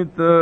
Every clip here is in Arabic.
الكتاب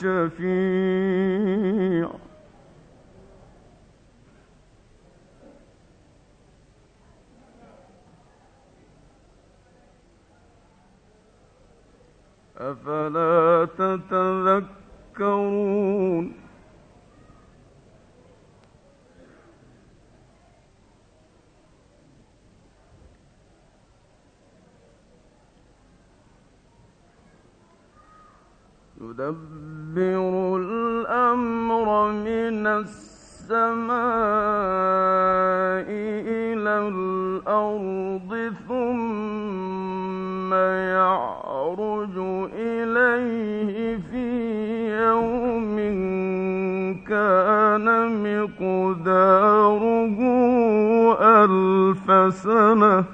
شفيع أفلا تتذكرون؟ يدبر مقداره ألف سنة.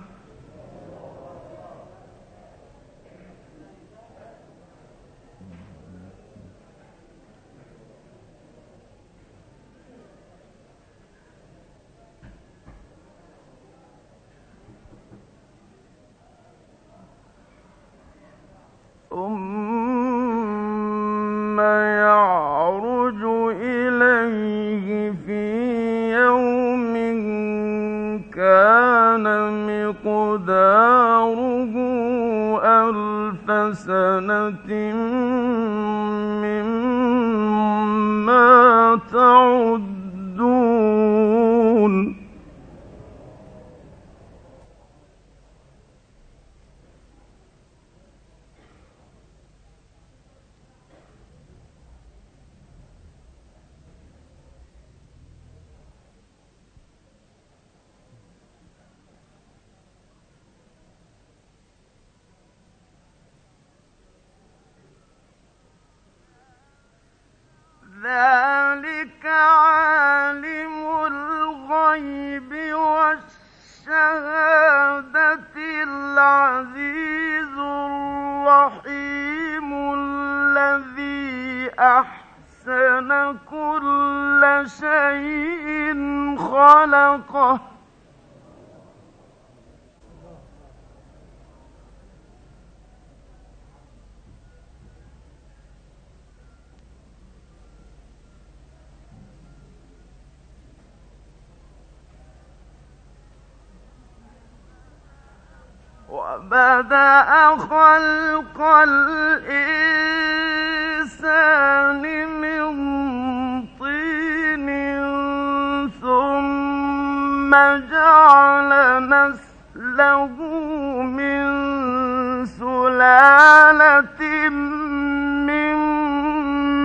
وبدأ خلق الإنسان من طين ثم جعل نسله من سلالة من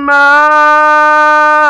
ماء.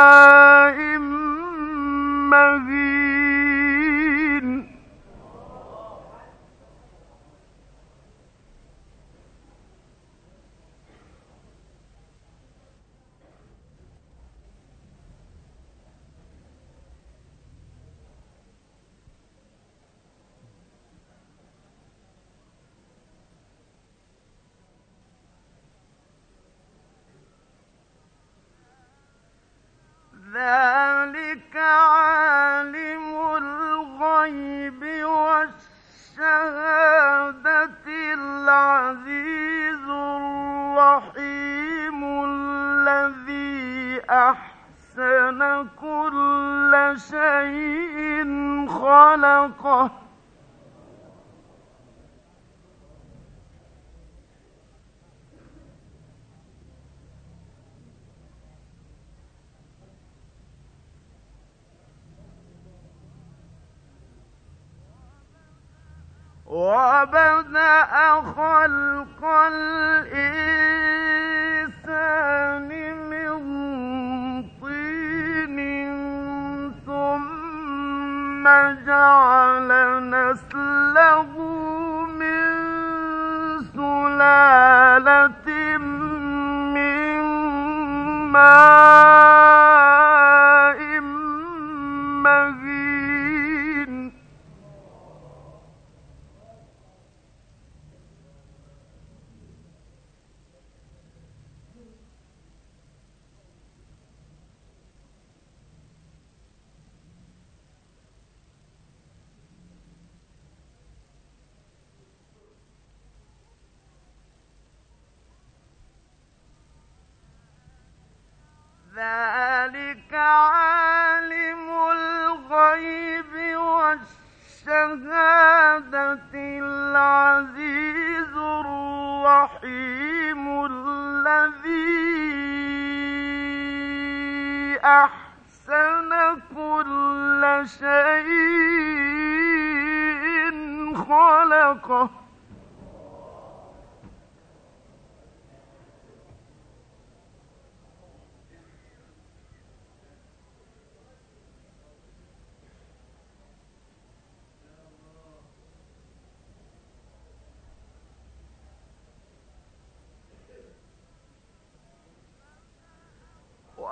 جعل نسله من سلالة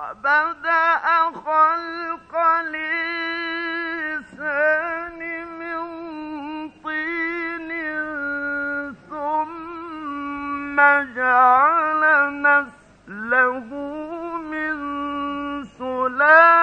وبدأ من طين ثم جعل نسله من سلالة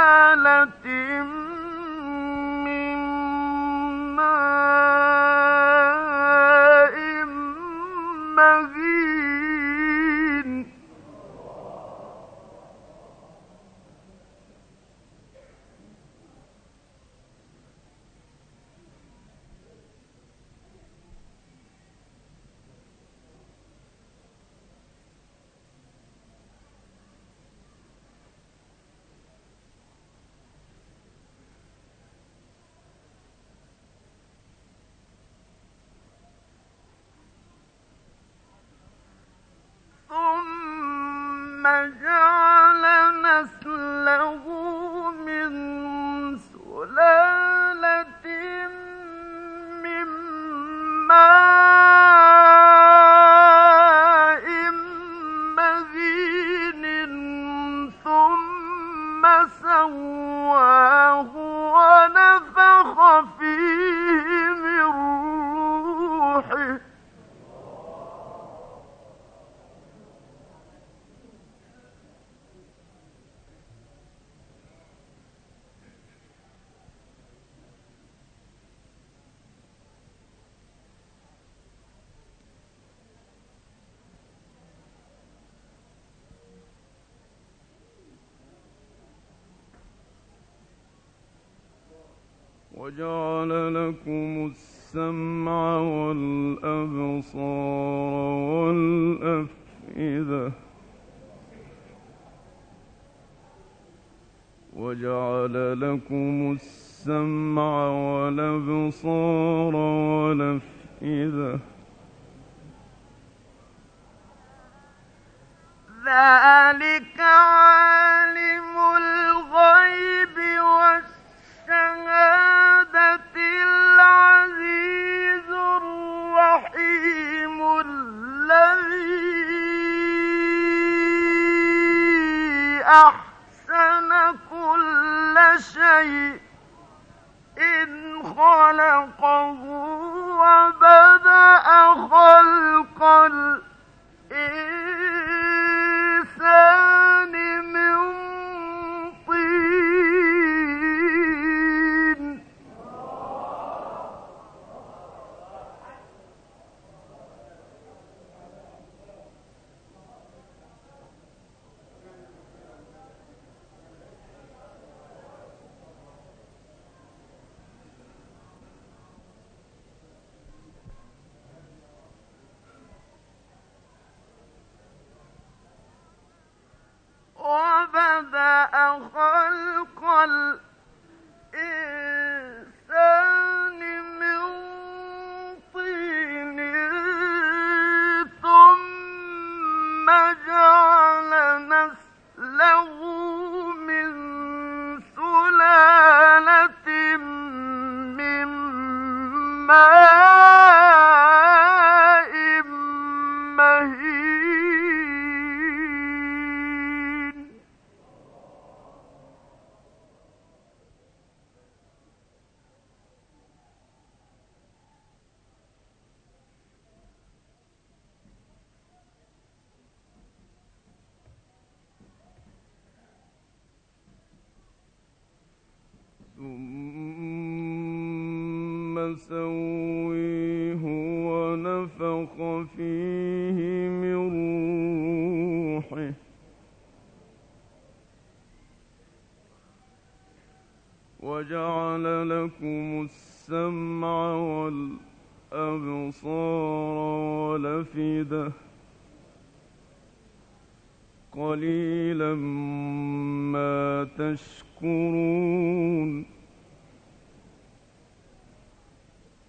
لكم السمع والأبصار والأفئدة وجعل لكم السمع والأبصار والأفئدة ذلك عالم الغيب العزيز الرحيم الذي أحسن كل شيء إن خلقه وبدأ خلق سويه والأفئدة قليلا ما تشكرون.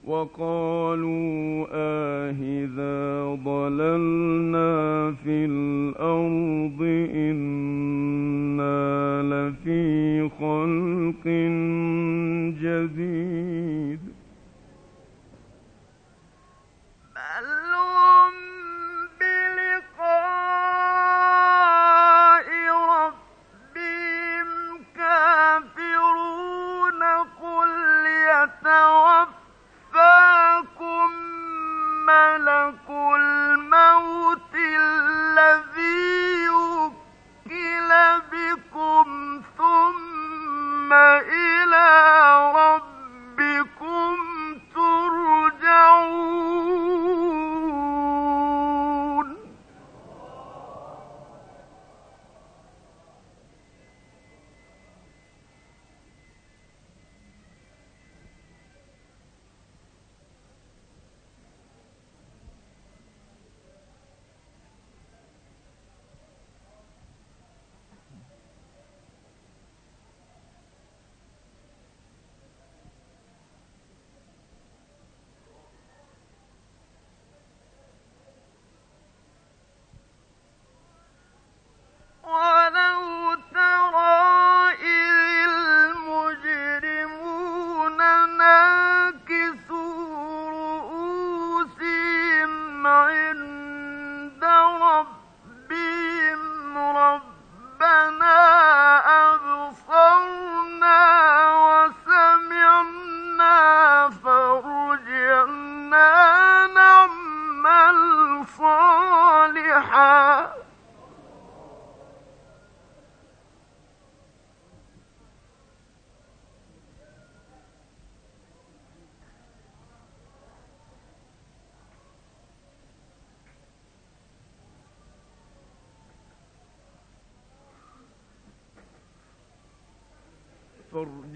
وقالوا آهذا ضللنا في الأرض إنا لفي خلق جديد.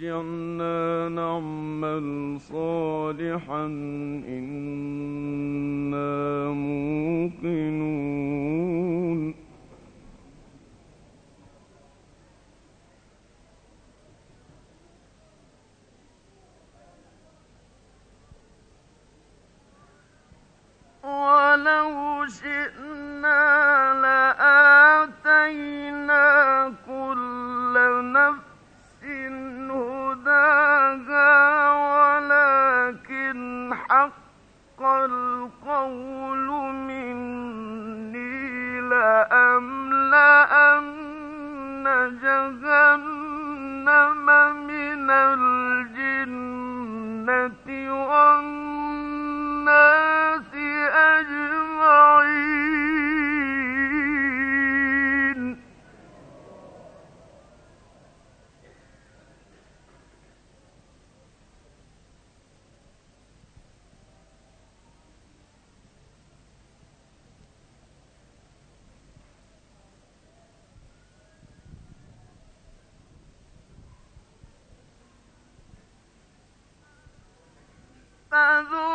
ورجعنا نعمل صالحا. فذوق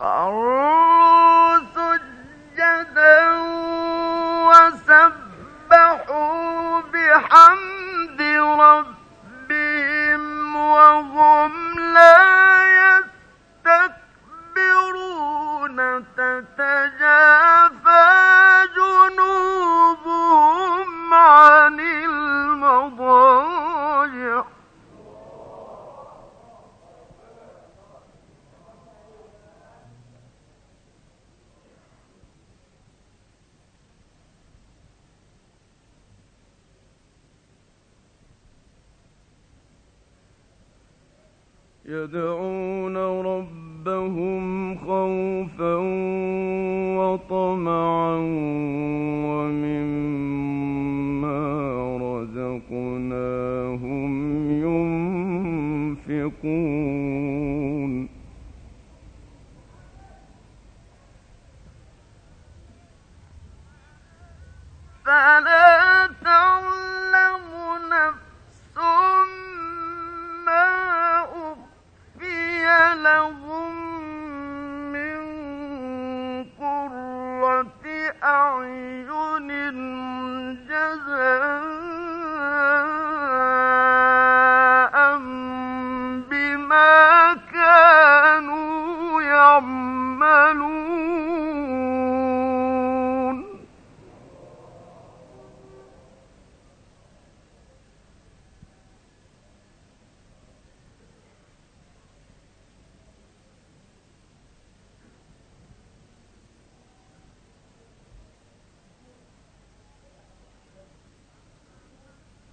All right. منهم خوفا وطمعا ومما رزقناهم ينفقون. فلا Uh...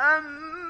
أم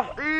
الرحيم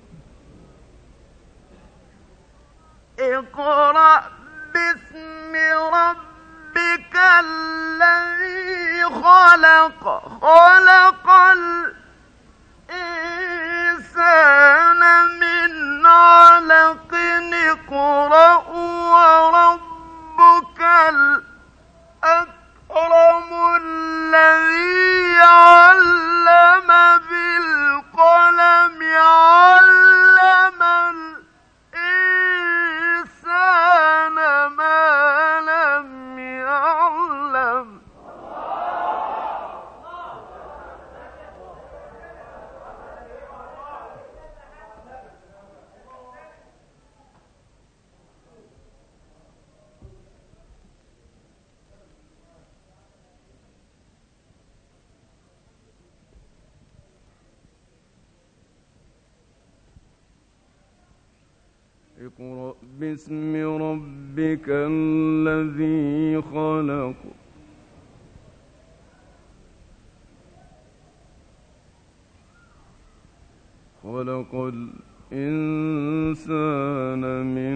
اقرأ باسم ربك الذي خلق. خلق الإنسان من علق. وربك الأكرم الذي باسم ربك الذي خلق. خلق الإنسان من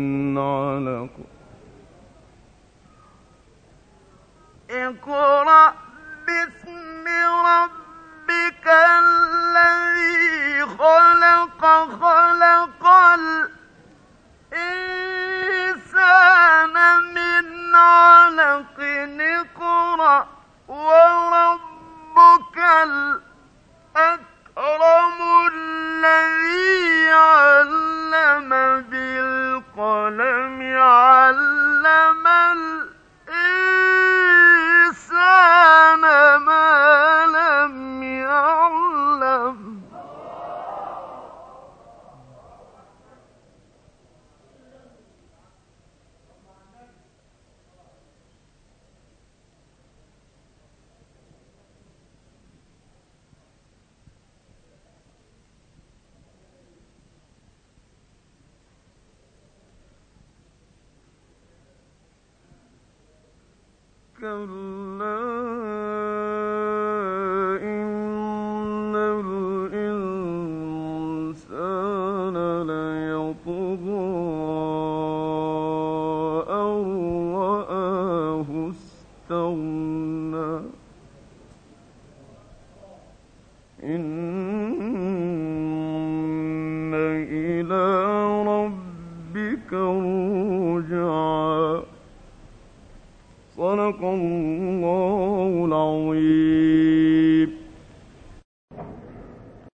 كلا